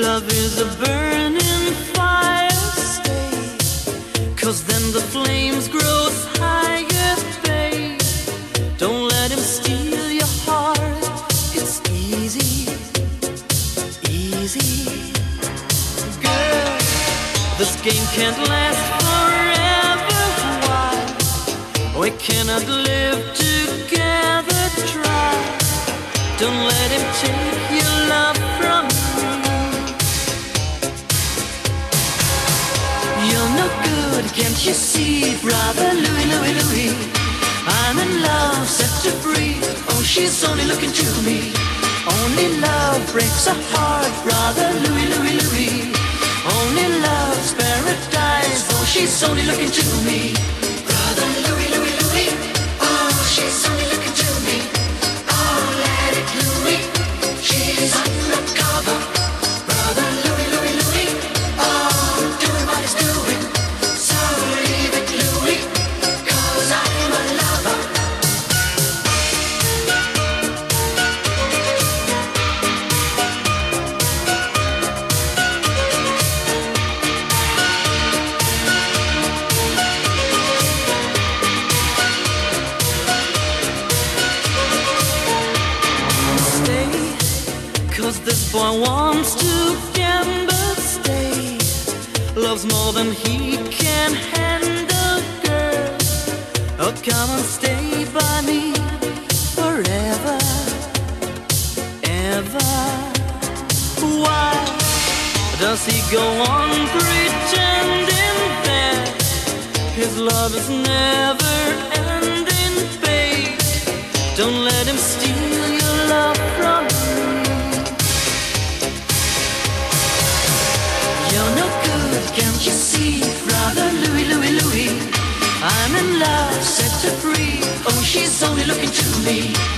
Love is a burning fire. Stay, cause then the flames grow higher, babe. Don't let him steal your heart. It's easy, easy. Girl, this game can't last forever. Why? We cannot live together. Try. Don't let him take your love. You see, brother Louie, Louie, Louie? I'm in love, set to free. Oh, she's only looking to me. Only love breaks a heart, brother Louie, Louie, Louie. Only love's paradise. Oh, she's only looking to me. This boy wants to gamble. Stay, loves more than he can handle, girl. Oh, come and stay by me forever, ever. Why does he go on pretending that his love is never ending, babe? Don't let him steal can't you see, brother Louie, Louie, Louie? I'm in love, set her free. Oh, she's only looking to me.